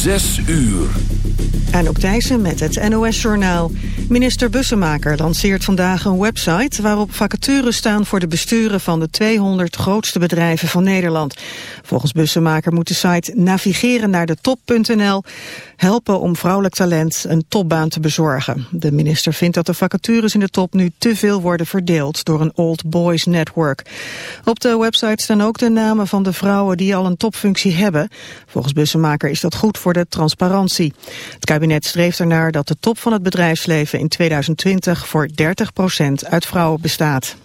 Zes uur. En ook Thijssen met het NOS-journaal. Minister Bussemaker lanceert vandaag een website... waarop vacatures staan voor de besturen van de 200 grootste bedrijven van Nederland. Volgens Bussemaker moet de site navigeren naar de top.nl... helpen om vrouwelijk talent een topbaan te bezorgen. De minister vindt dat de vacatures in de top nu te veel worden verdeeld... door een old boys network. Op de website staan ook de namen van de vrouwen die al een topfunctie hebben. Volgens Bussemaker is dat goed voor de transparantie. Het kabinet streeft ernaar dat de top van het bedrijfsleven in 2020 voor 30% uit vrouwen bestaat.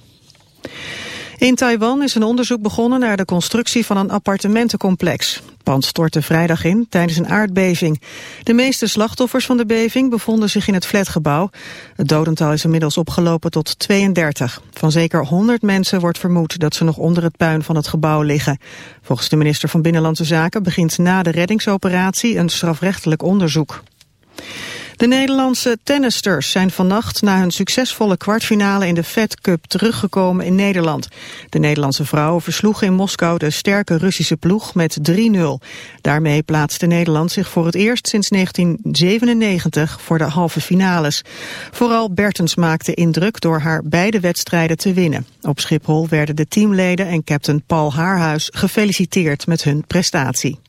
In Taiwan is een onderzoek begonnen naar de constructie van een appartementencomplex. Het pand stortte vrijdag in tijdens een aardbeving. De meeste slachtoffers van de beving bevonden zich in het flatgebouw. Het dodental is inmiddels opgelopen tot 32. Van zeker 100 mensen wordt vermoed dat ze nog onder het puin van het gebouw liggen. Volgens de minister van Binnenlandse Zaken begint na de reddingsoperatie een strafrechtelijk onderzoek. De Nederlandse tennisters zijn vannacht na hun succesvolle kwartfinale in de Fed Cup teruggekomen in Nederland. De Nederlandse vrouwen versloegen in Moskou de sterke Russische ploeg met 3-0. Daarmee plaatste Nederland zich voor het eerst sinds 1997 voor de halve finales. Vooral Bertens maakte indruk door haar beide wedstrijden te winnen. Op Schiphol werden de teamleden en captain Paul Haarhuis gefeliciteerd met hun prestatie.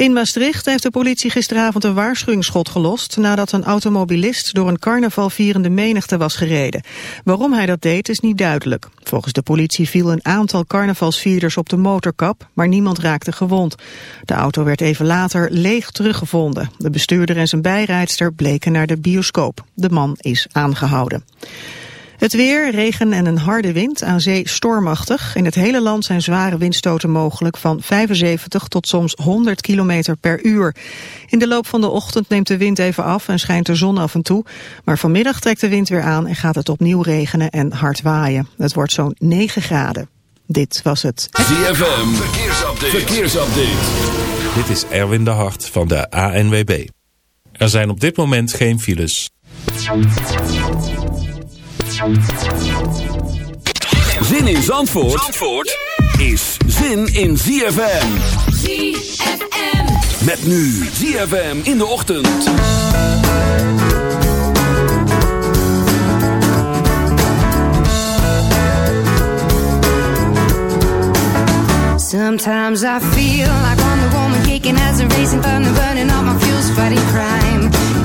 In Maastricht heeft de politie gisteravond een waarschuwingsschot gelost... nadat een automobilist door een carnavalvierende menigte was gereden. Waarom hij dat deed is niet duidelijk. Volgens de politie viel een aantal carnavalsvierders op de motorkap... maar niemand raakte gewond. De auto werd even later leeg teruggevonden. De bestuurder en zijn bijrijdster bleken naar de bioscoop. De man is aangehouden. Het weer, regen en een harde wind, aan zee stormachtig. In het hele land zijn zware windstoten mogelijk van 75 tot soms 100 km per uur. In de loop van de ochtend neemt de wind even af en schijnt de zon af en toe. Maar vanmiddag trekt de wind weer aan en gaat het opnieuw regenen en hard waaien. Het wordt zo'n 9 graden. Dit was het. ZFM, verkeersupdate. verkeersupdate. Dit is Erwin de Hart van de ANWB. Er zijn op dit moment geen files. Zin in Zandvoort, Zandvoort is zin in ZFM. ZFM. Met nu ZFM in de ochtend. Sometimes I feel like Wonder Woman kicking as a racing thunder, burning all my fuels, fighting crime.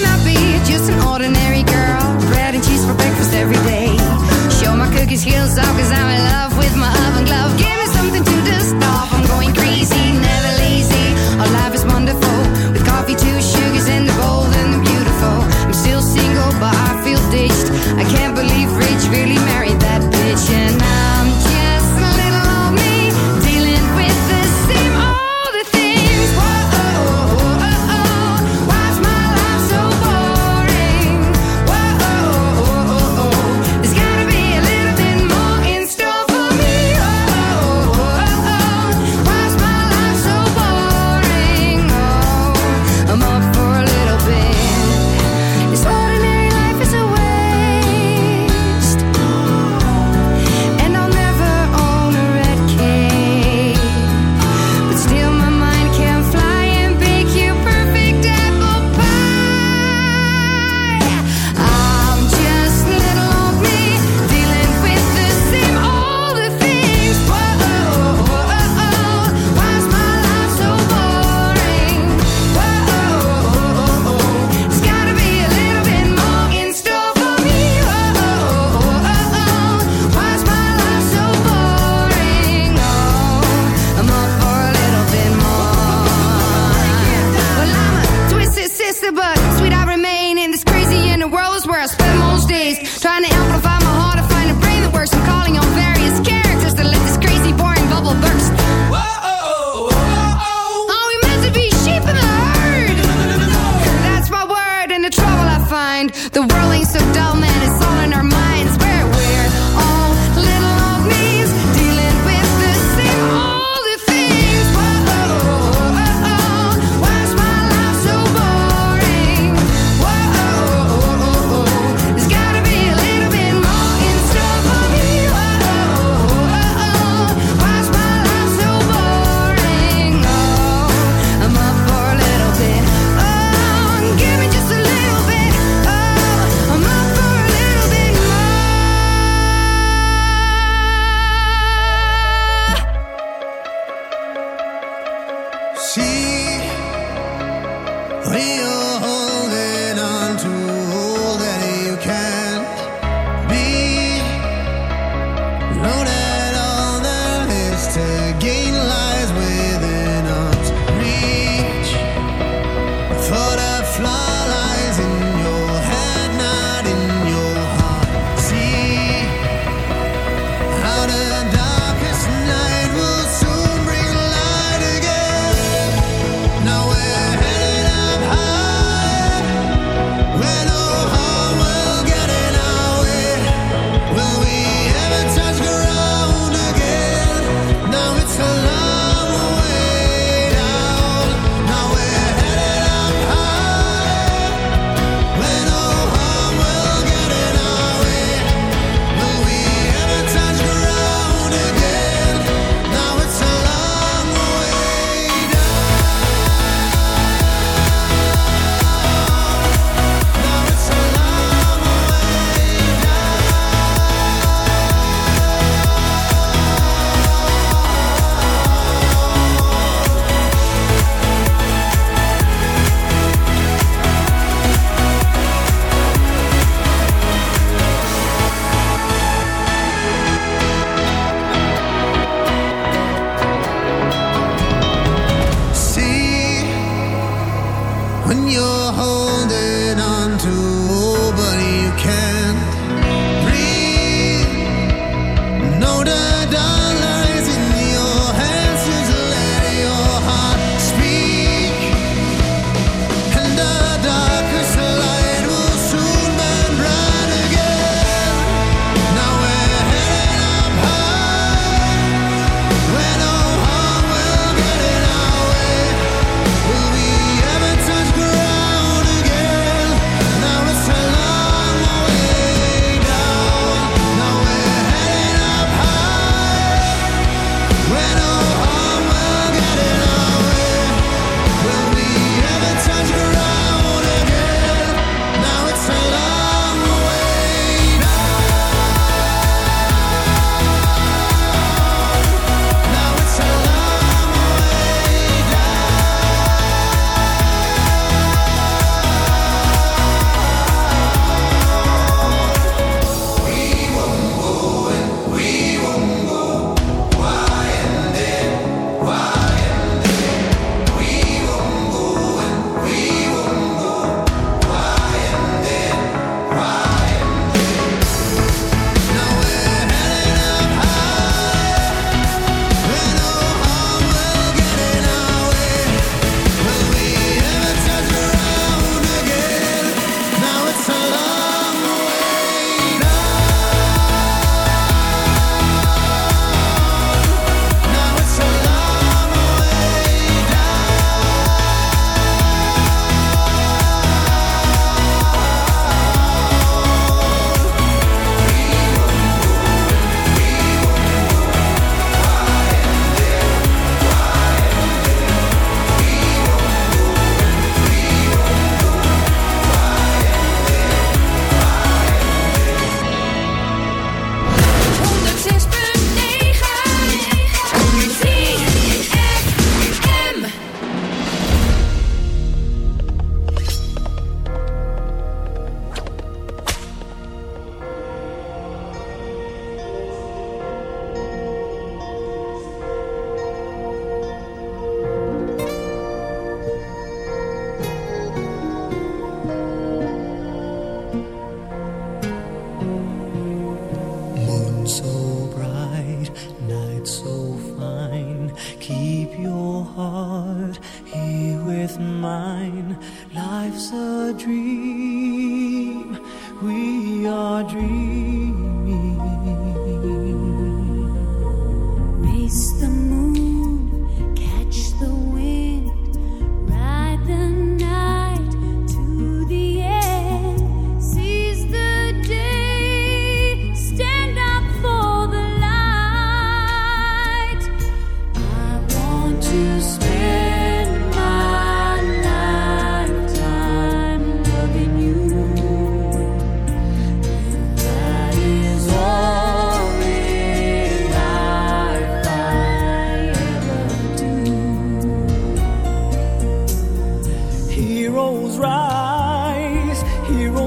Why I be just an ordinary girl? Bread and cheese for breakfast every day. Show my cookie skills off cause I'm in love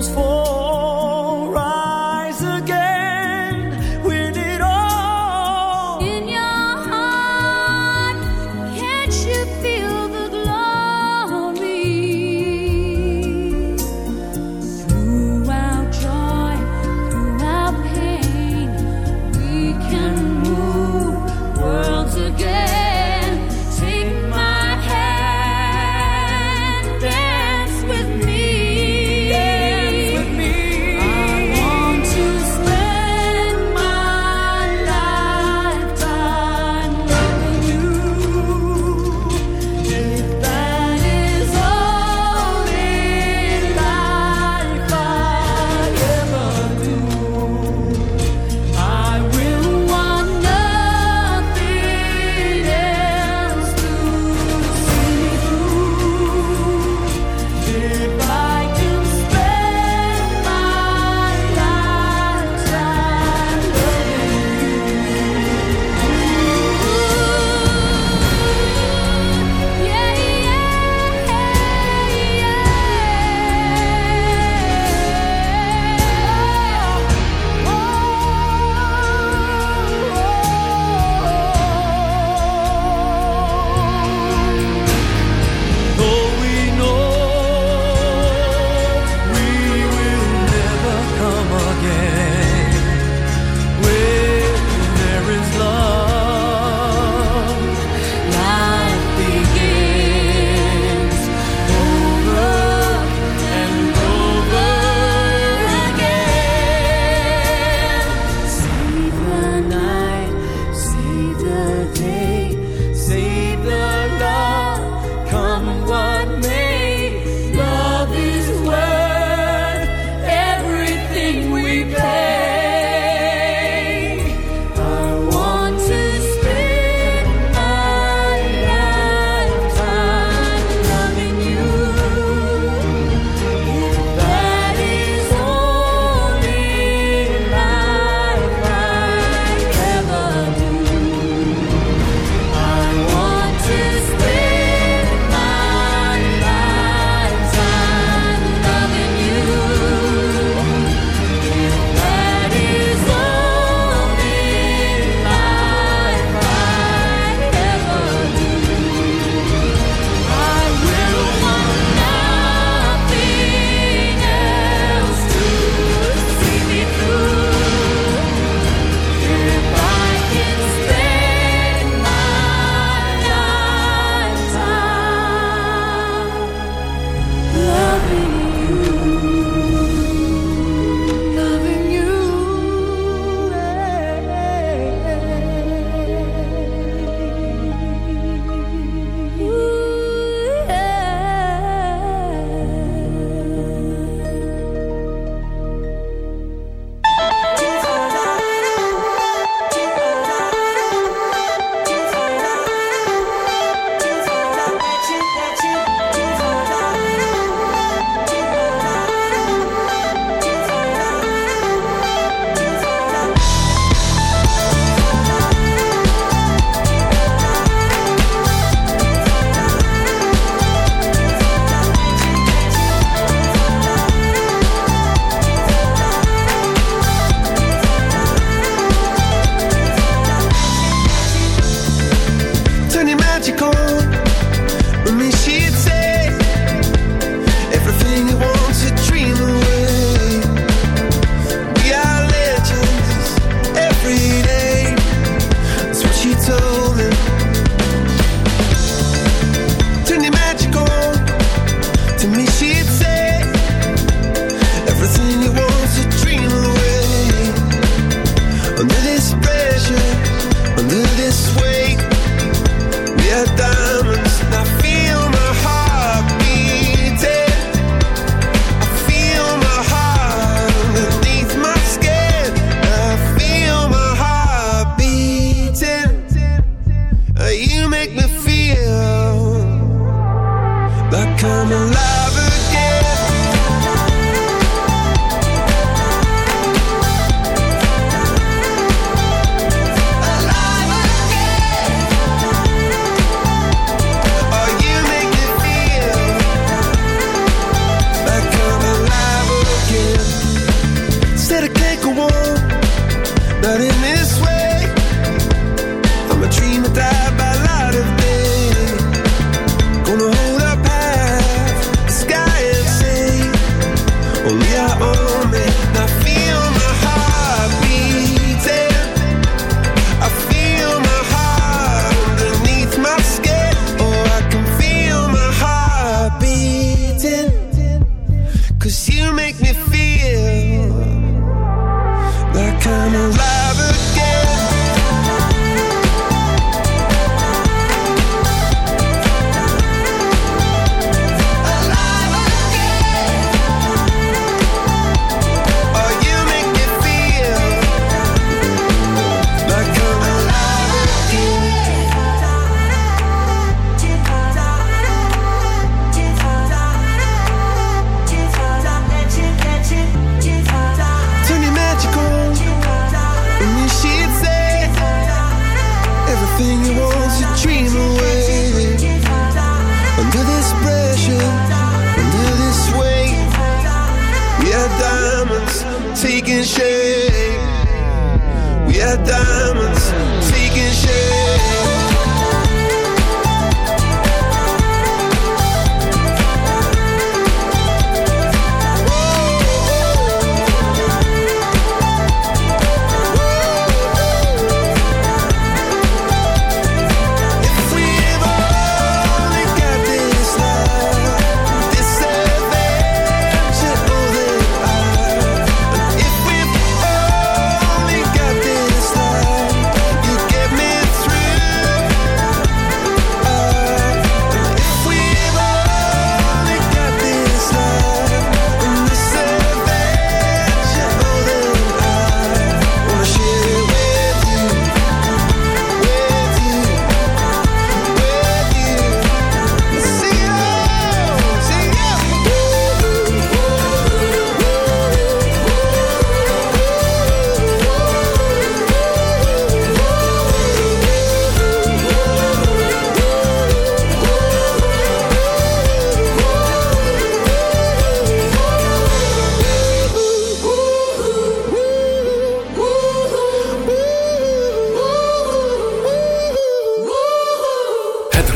for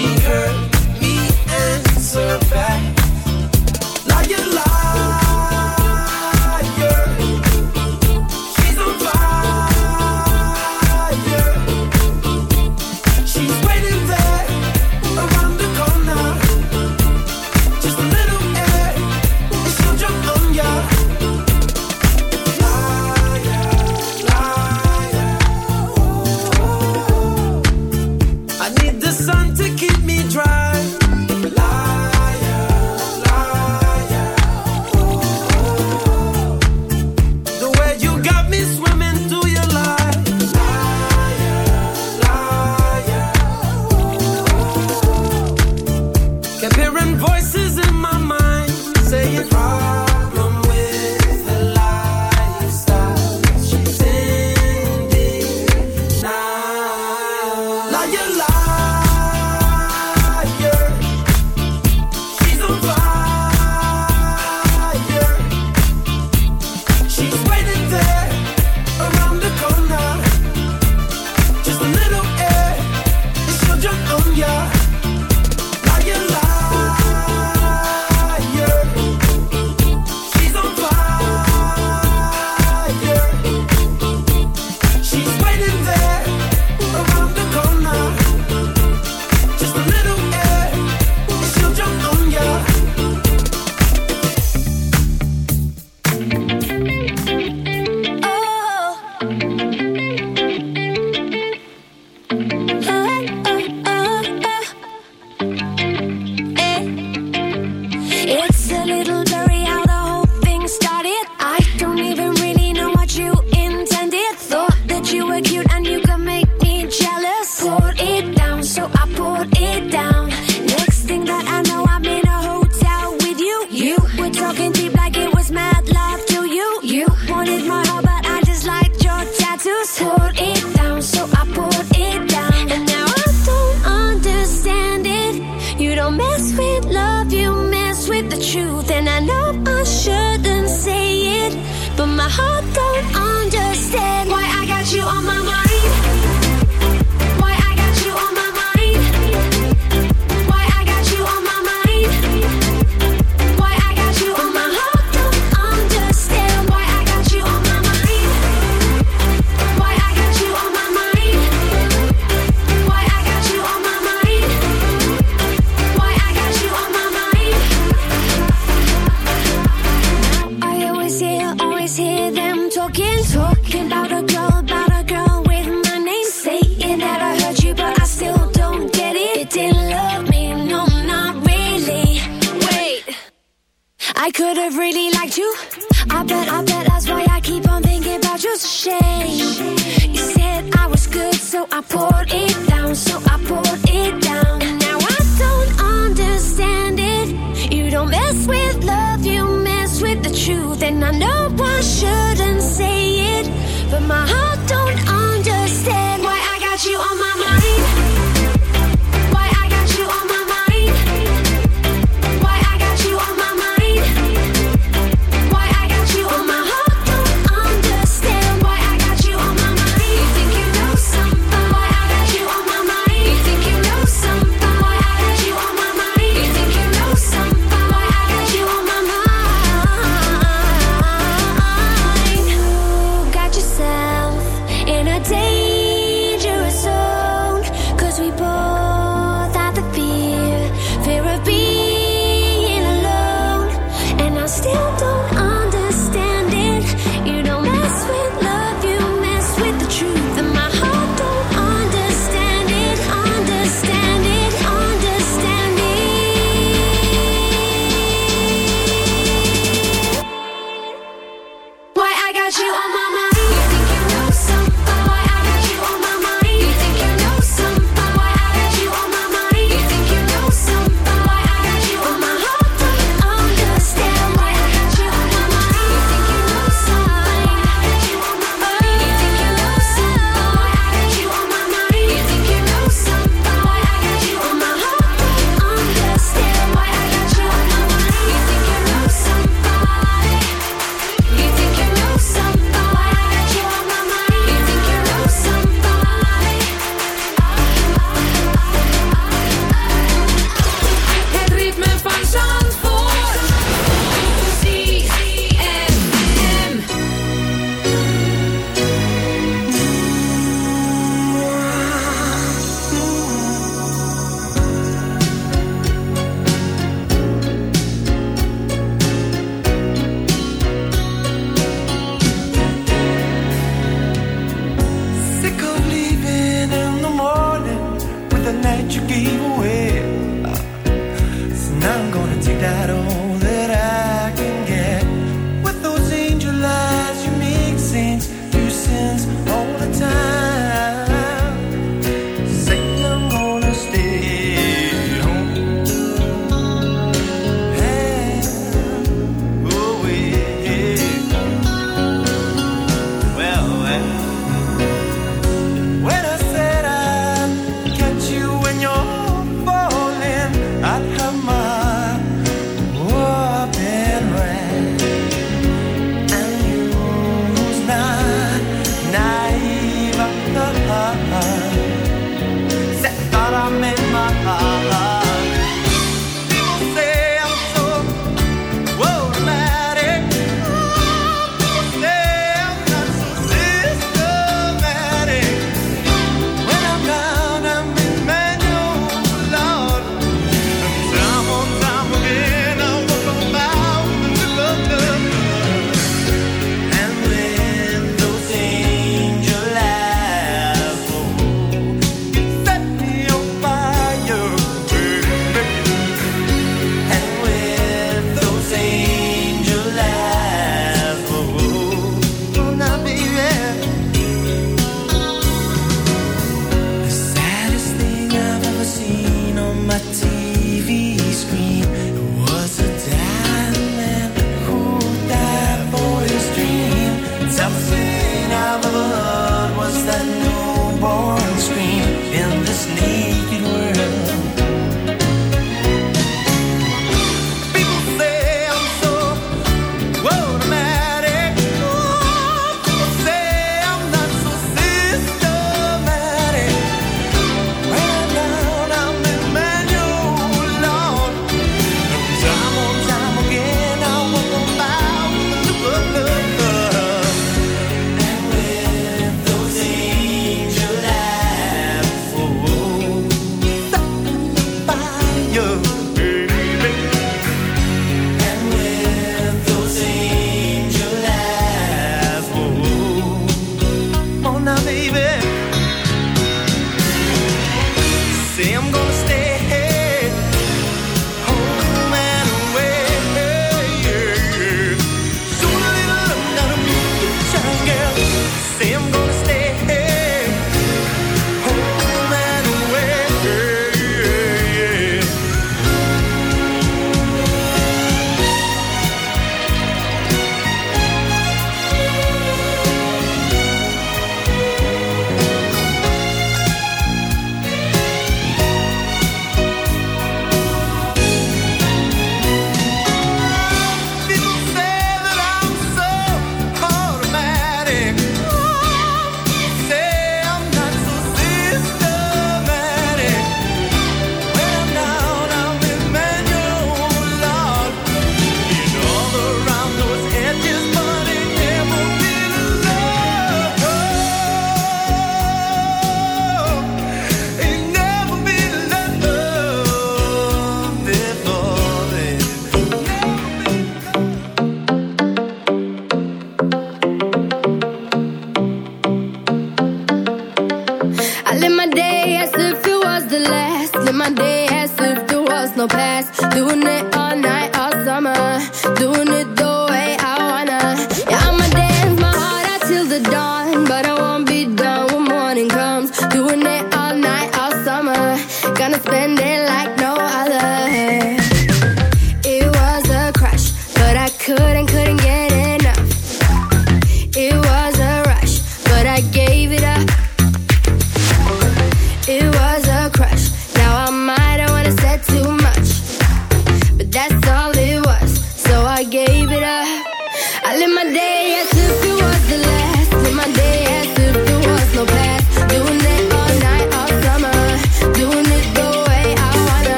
she hurt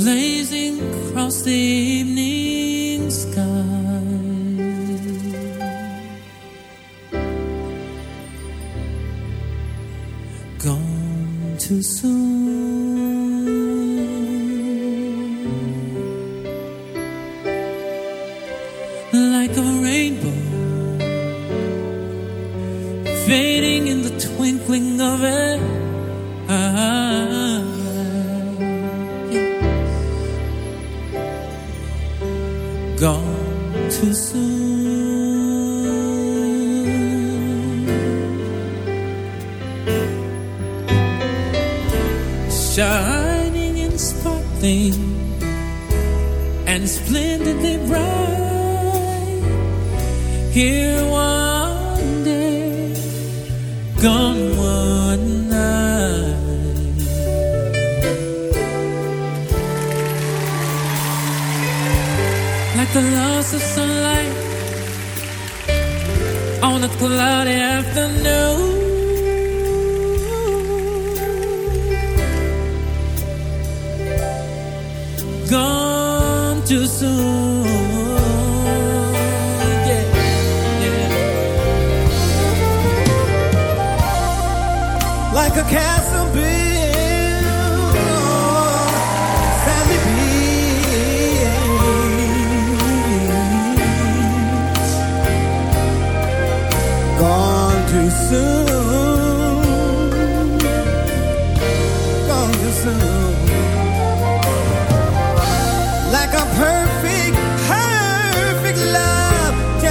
blazing across the evening.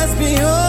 must be home.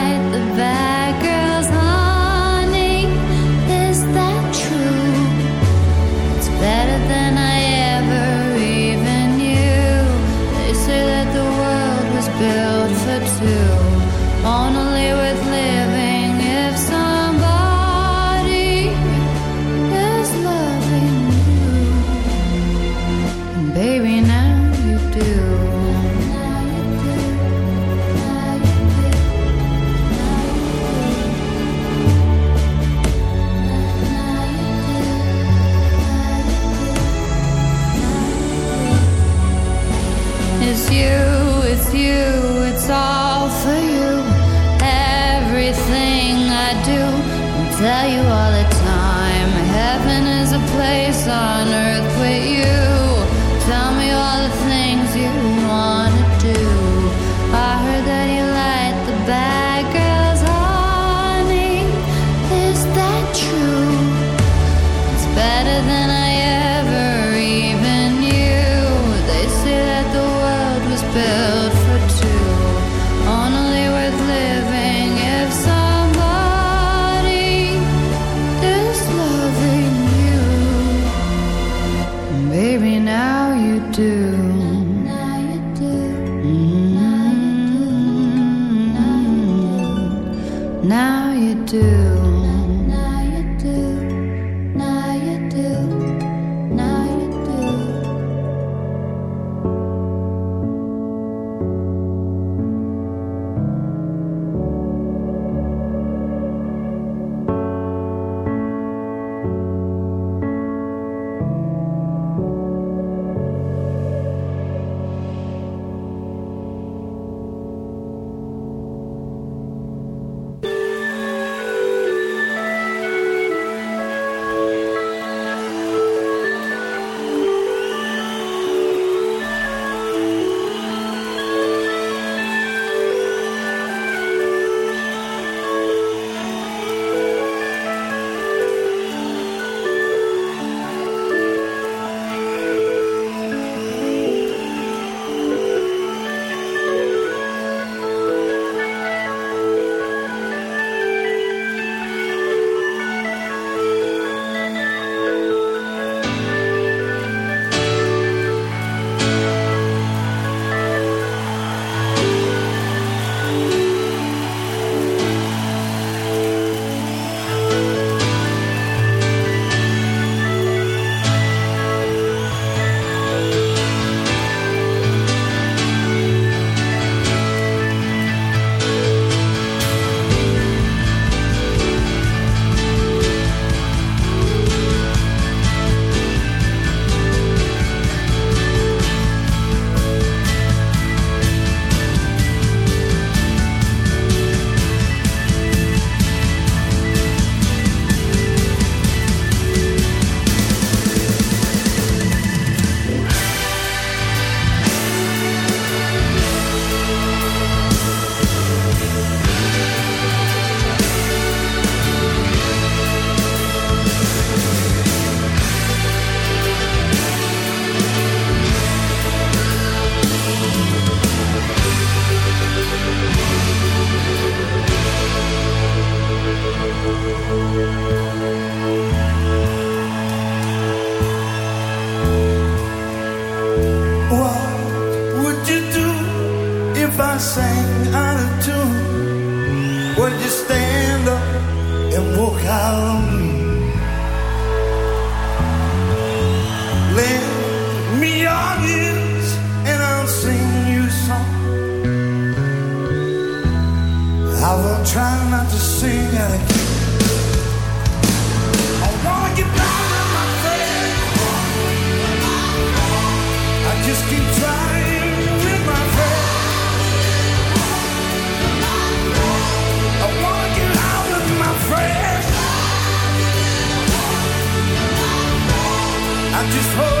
on earth with you. I just hold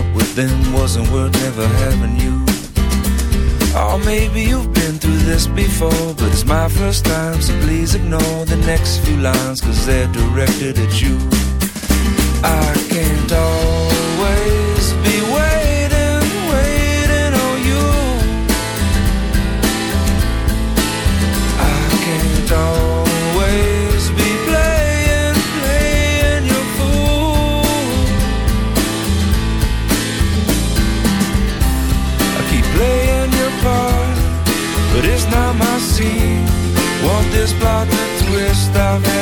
them wasn't worth never having you. Oh, maybe you've been through this before, but it's my first time, so please ignore the next few lines, cause they're directed at you. I can't always is blood the twist I've had.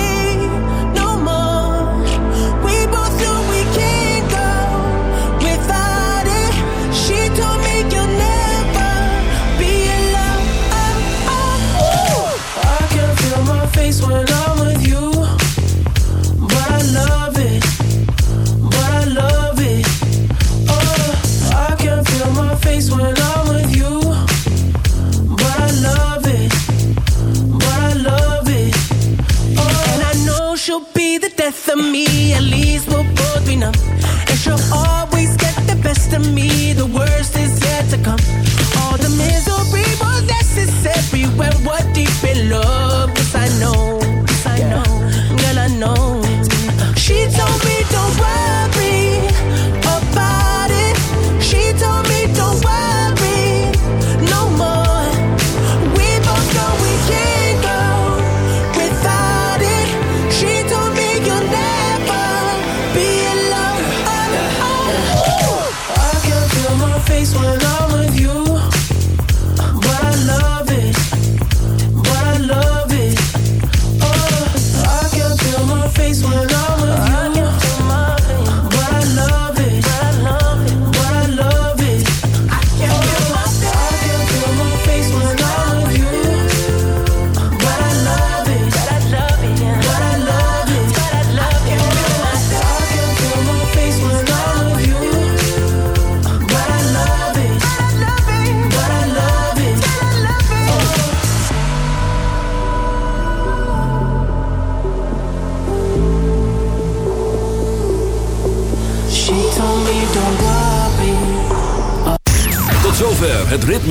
my